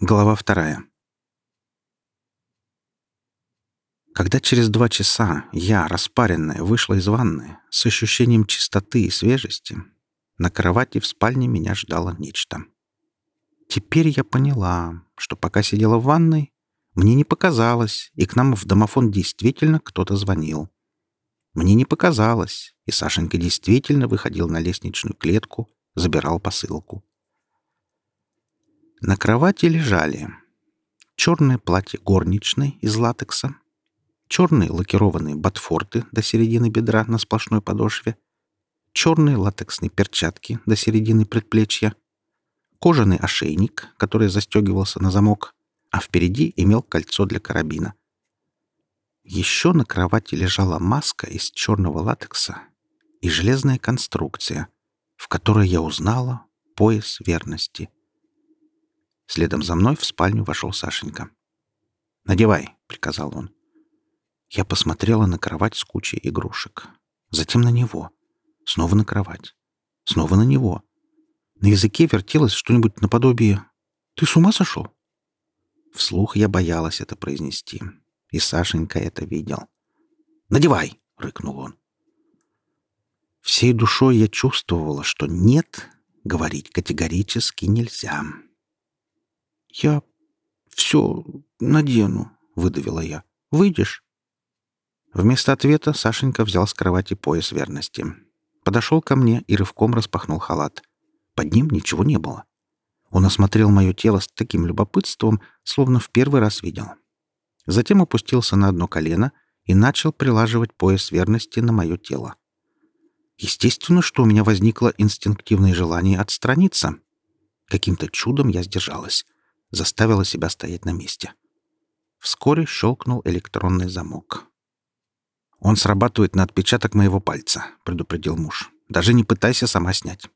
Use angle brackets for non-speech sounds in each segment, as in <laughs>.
Глава вторая. Когда через два часа я, распаренная, вышла из ванны с ощущением чистоты и свежести, на кровати в спальне меня ждало нечто. Теперь я поняла, что пока сидела в ванной, мне не показалось, и к нам в домофон действительно кто-то звонил. Мне не показалось, и Сашенька действительно выходил на лестничную клетку, забирал посылку. На кровати лежали черное платье горничной из латекса, черные лакированные ботфорты до середины бедра на сплошной подошве, черные латексные перчатки до середины предплечья, кожаный ошейник, который застегивался на замок, а впереди имел кольцо для карабина. Еще на кровати лежала маска из черного латекса и железная конструкция, в которой я узнала пояс верности. Следом за мной в спальню вошел Сашенька. «Надевай», — приказал он. Я посмотрела на кровать с кучей игрушек. Затем на него. Снова на кровать. Снова на него. На языке вертелось что-нибудь наподобие «Ты с ума сошел?» Вслух я боялась это произнести. И Сашенька это видел. «Надевай!» — рыкнул он. Всей душой я чувствовала, что «нет» говорить категорически нельзя. «Я все надену», — выдавила я. «Выйдешь?» Вместо ответа Сашенька взял с кровати пояс верности. Подошел ко мне и рывком распахнул халат. Под ним ничего не было. Он осмотрел мое тело с таким любопытством, словно в первый раз видел. Затем опустился на одно колено и начал прилаживать пояс верности на мое тело. Естественно, что у меня возникло инстинктивное желание отстраниться. Каким-то чудом я сдержалась, заставила себя стоять на месте. Вскоре щелкнул электронный замок. «Он срабатывает на отпечаток моего пальца», — предупредил муж. «Даже не пытайся сама снять».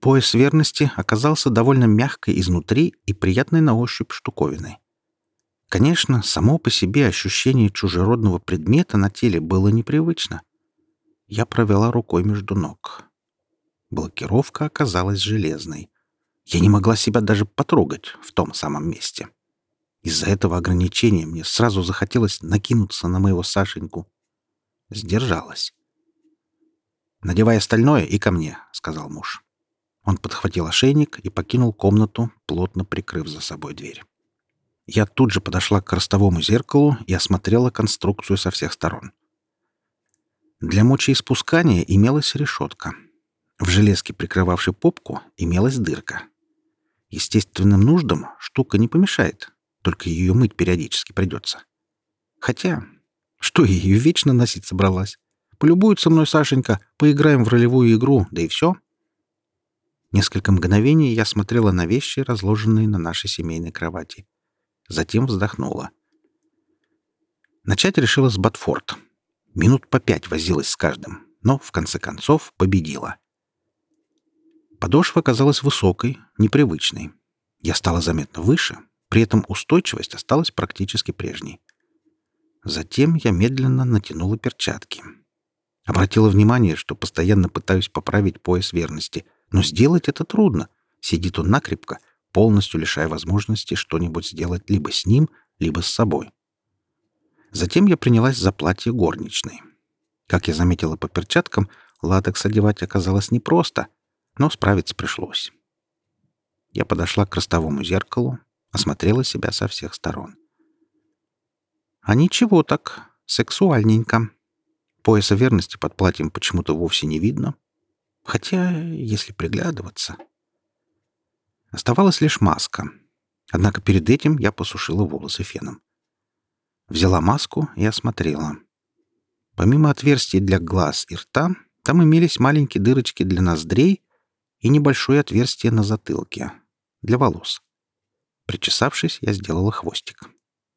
Пояс верности оказался довольно мягкой изнутри и приятной на ощупь штуковиной. Конечно, само по себе ощущение чужеродного предмета на теле было непривычно. Я провела рукой между ног. Блокировка оказалась железной. Я не могла себя даже потрогать в том самом месте. Из-за этого ограничения мне сразу захотелось накинуться на моего Сашеньку. Сдержалась. «Надевай остальное и ко мне», — сказал муж. Он подхватил ошейник и покинул комнату, плотно прикрыв за собой дверь. Я тут же подошла к ростовому зеркалу и осмотрела конструкцию со всех сторон. Для мочеиспускания имелась решетка. В железке, прикрывавшей попку, имелась дырка. Естественным нуждам штука не помешает, только ее мыть периодически придется. Хотя, что ее вечно носить собралась? Полюбует со мной Сашенька, поиграем в ролевую игру, да и все. Несколько мгновений я смотрела на вещи, разложенные на нашей семейной кровати. Затем вздохнула. Начать решила с Батфорд. Минут по пять возилась с каждым, но в конце концов победила. Подошва оказалась высокой, непривычной. Я стала заметно выше, при этом устойчивость осталась практически прежней. Затем я медленно натянула перчатки. Обратила внимание, что постоянно пытаюсь поправить пояс верности — но сделать это трудно. Сидит он накрепко, полностью лишая возможности что-нибудь сделать либо с ним, либо с собой. Затем я принялась за платье горничной. Как я заметила по перчаткам, латекс одевать оказалось непросто, но справиться пришлось. Я подошла к ростовому зеркалу, осмотрела себя со всех сторон. А ничего так, сексуальненько. Пояса верности под платьем почему-то вовсе не видно. Хотя, если приглядываться... Оставалась лишь маска. Однако перед этим я посушила волосы феном. Взяла маску и осмотрела. Помимо отверстий для глаз и рта, там имелись маленькие дырочки для ноздрей и небольшое отверстие на затылке для волос. Причесавшись, я сделала хвостик.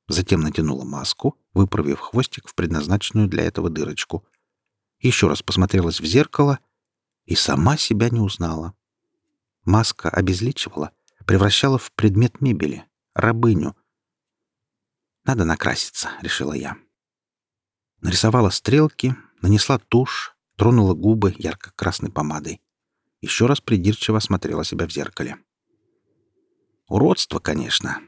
Затем натянула маску, выправив хвостик в предназначенную для этого дырочку. Еще раз посмотрелась в зеркало и сама себя не узнала. Маска обезличивала, превращала в предмет мебели, рабыню. «Надо накраситься», — решила я. Нарисовала стрелки, нанесла тушь, тронула губы ярко-красной помадой. Еще раз придирчиво осмотрела себя в зеркале. Уродство, конечно,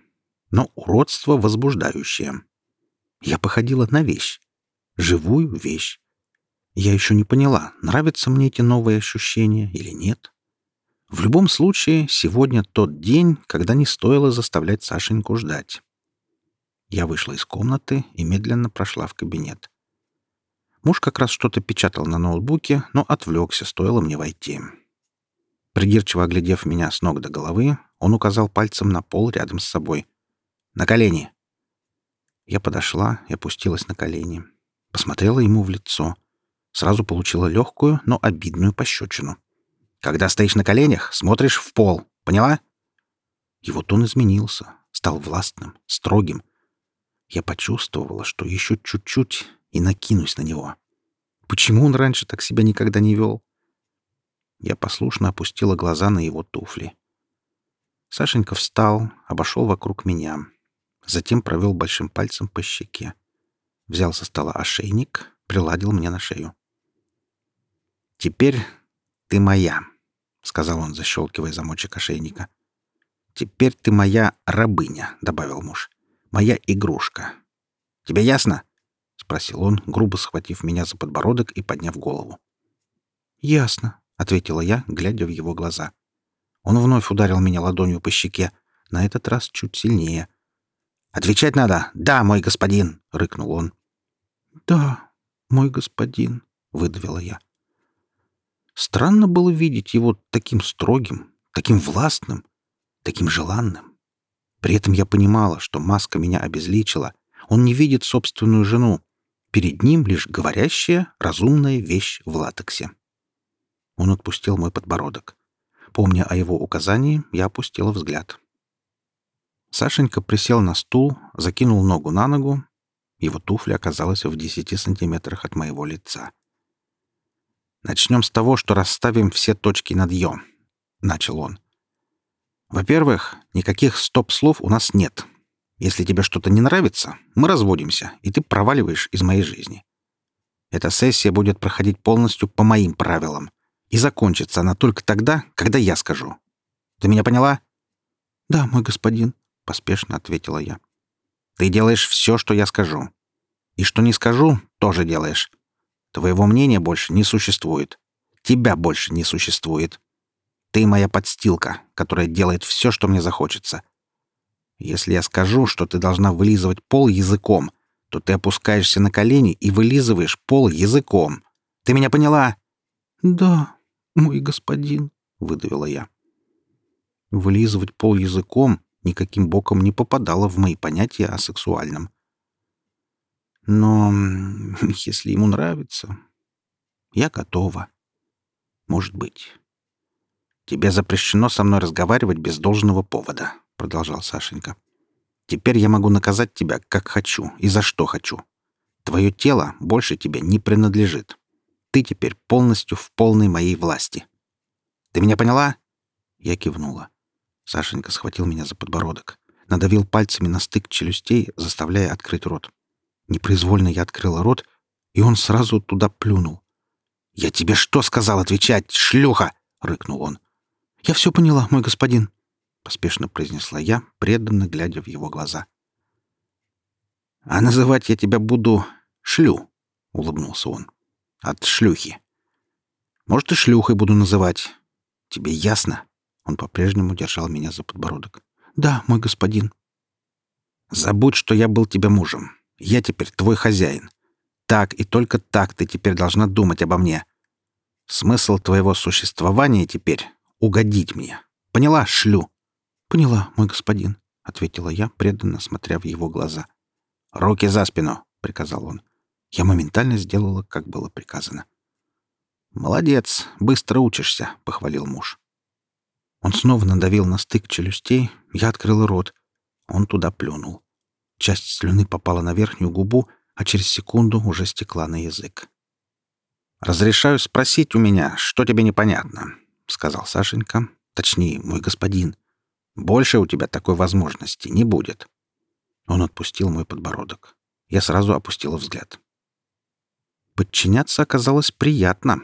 но уродство возбуждающее. Я походила на вещь. Живую вещь. Я еще не поняла, нравятся мне эти новые ощущения или нет. В любом случае, сегодня тот день, когда не стоило заставлять Сашеньку ждать. Я вышла из комнаты и медленно прошла в кабинет. Муж как раз что-то печатал на ноутбуке, но отвлекся, стоило мне войти. Придирчиво оглядев меня с ног до головы, он указал пальцем на пол рядом с собой. «На колени!» Я подошла и опустилась на колени. Посмотрела ему в лицо. Сразу получила легкую, но обидную пощечину. Когда стоишь на коленях, смотришь в пол. Поняла? И вот он изменился, стал властным, строгим. Я почувствовала, что еще чуть-чуть и накинусь на него. Почему он раньше так себя никогда не вел? Я послушно опустила глаза на его туфли. Сашенька встал, обошел вокруг меня. Затем провел большим пальцем по щеке. Взял со стола ошейник, приладил мне на шею. «Теперь ты моя», — сказал он, защелкивая замочек ошейника. «Теперь ты моя рабыня», — добавил муж. «Моя игрушка». «Тебе ясно?» — спросил он, грубо схватив меня за подбородок и подняв голову. «Ясно», — ответила я, глядя в его глаза. Он вновь ударил меня ладонью по щеке, на этот раз чуть сильнее. «Отвечать надо! Да, мой господин!» — рыкнул он. «Да, мой господин», — выдавила я. Странно было видеть его таким строгим, таким властным, таким желанным. При этом я понимала, что маска меня обезличила. Он не видит собственную жену. Перед ним лишь говорящая, разумная вещь в латексе. Он отпустил мой подбородок. Помня о его указании, я опустила взгляд. Сашенька присел на стул, закинул ногу на ногу. Его туфля оказалась в десяти сантиметрах от моего лица. Начнем с того, что расставим все точки над «ё», — начал он. Во-первых, никаких стоп-слов у нас нет. Если тебе что-то не нравится, мы разводимся, и ты проваливаешь из моей жизни. Эта сессия будет проходить полностью по моим правилам, и закончится она только тогда, когда я скажу. Ты меня поняла? Да, мой господин, поспешно ответила я. Ты делаешь все, что я скажу. И что не скажу, тоже делаешь. Твоего мнения больше не существует. Тебя больше не существует. Ты моя подстилка, которая делает все, что мне захочется. Если я скажу, что ты должна вылизывать пол языком, то ты опускаешься на колени и вылизываешь пол языком. Ты меня поняла? Да, мой господин, выдавила я. Вылизывать пол языком никаким боком не попадало в мои понятия о сексуальном. Но <laughs> если ему нравится, я готова. Может быть. Тебе запрещено со мной разговаривать без должного повода, продолжал Сашенька. Теперь я могу наказать тебя, как хочу и за что хочу. Твое тело больше тебе не принадлежит. Ты теперь полностью в полной моей власти. Ты меня поняла? Я кивнула. Сашенька схватил меня за подбородок, надавил пальцами на стык челюстей, заставляя открыть рот. Непроизвольно я открыла рот, и он сразу туда плюнул. «Я тебе что сказал отвечать, шлюха?» — рыкнул он. «Я все поняла, мой господин», — поспешно произнесла я, преданно глядя в его глаза. «А называть я тебя буду Шлю», — улыбнулся он. «От шлюхи. Может, и шлюхой буду называть. Тебе ясно?» Он по-прежнему держал меня за подбородок. «Да, мой господин». «Забудь, что я был тебе мужем. Я теперь твой хозяин. Так и только так ты теперь должна думать обо мне. Смысл твоего существования теперь — угодить мне. Поняла, шлю?» «Поняла, мой господин», — ответила я, преданно смотря в его глаза. «Руки за спину», — приказал он. Я моментально сделала, как было приказано. «Молодец, быстро учишься», — похвалил муж. Он снова надавил на стык челюстей, я открыла рот. Он туда плюнул. Часть слюны попала на верхнюю губу, а через секунду уже стекла на язык. «Разрешаю спросить у меня, что тебе непонятно», — сказал Сашенька. «Точнее, мой господин. Больше у тебя такой возможности не будет». Он отпустил мой подбородок. Я сразу опустила взгляд. Подчиняться оказалось приятно.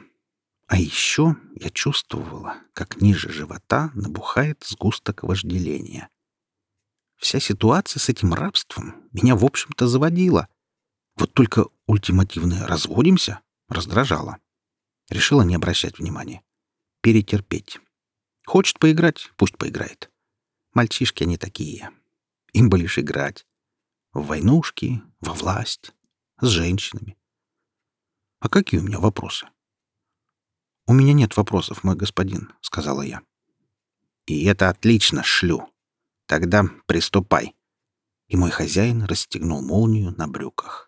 А еще я чувствовала, как ниже живота набухает сгусток вожделения. Вся ситуация с этим рабством меня, в общем-то, заводила. Вот только ультимативное «разводимся» раздражало. Решила не обращать внимания. Перетерпеть. Хочет поиграть, пусть поиграет. Мальчишки они такие. Им бы лишь играть. В войнушки, во власть, с женщинами. А какие у меня вопросы? «У меня нет вопросов, мой господин», — сказала я. «И это отлично, шлю. Тогда приступай». И мой хозяин расстегнул молнию на брюках.